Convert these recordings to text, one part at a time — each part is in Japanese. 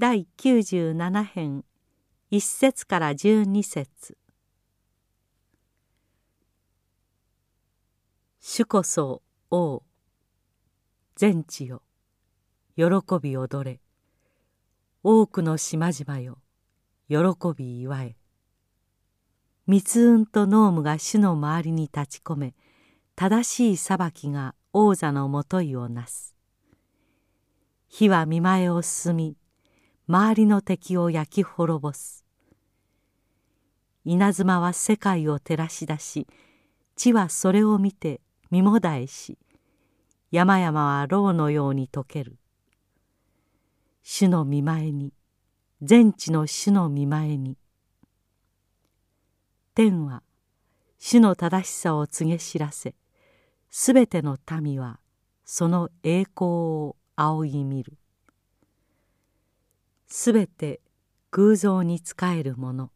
第97編1節から12節。主こそ王。全地よ。喜び踊れ。多くの島々よ。喜び祝え。密雲と濃霧が主の周りに立ち込め。正しい裁きが王座のもといをなす。火は見前を進み周りの敵を焼き滅ぼす。稲妻は世界を照らし出し地はそれを見て身もだえし山々は牢のように溶ける。主の見前に全地の主の見前に。天は主の正しさを告げ知らせすべての民はその栄光を仰ぎ見る。すべて偶像に仕える者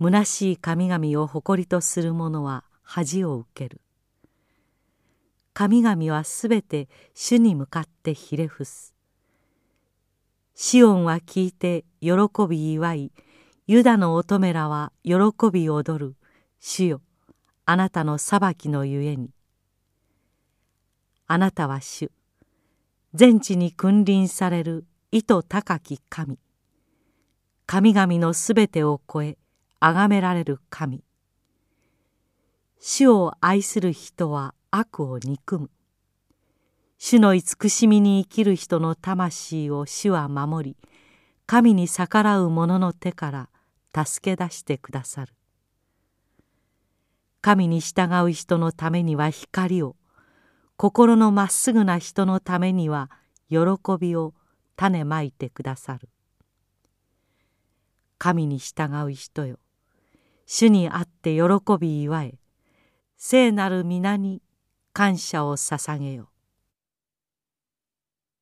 虚しい神々を誇りとする者は恥を受ける。神々はすべて主に向かってひれ伏す。シオンは聞いて喜び祝いユダの乙女らは喜び踊る。主よあなたの裁きのゆえに。あなたは主全地に君臨される意図高き神。神々のすべてを超え崇められる神。主を愛する人は悪を憎む。主の慈しみに生きる人の魂を主は守り神に逆らう者の手から助け出してくださる。神に従う人のためには光を心のまっすぐな人のためには喜びを種まいてくださる。神に従う人よ。主にあって喜び祝え。聖なる皆に感謝を捧げよ。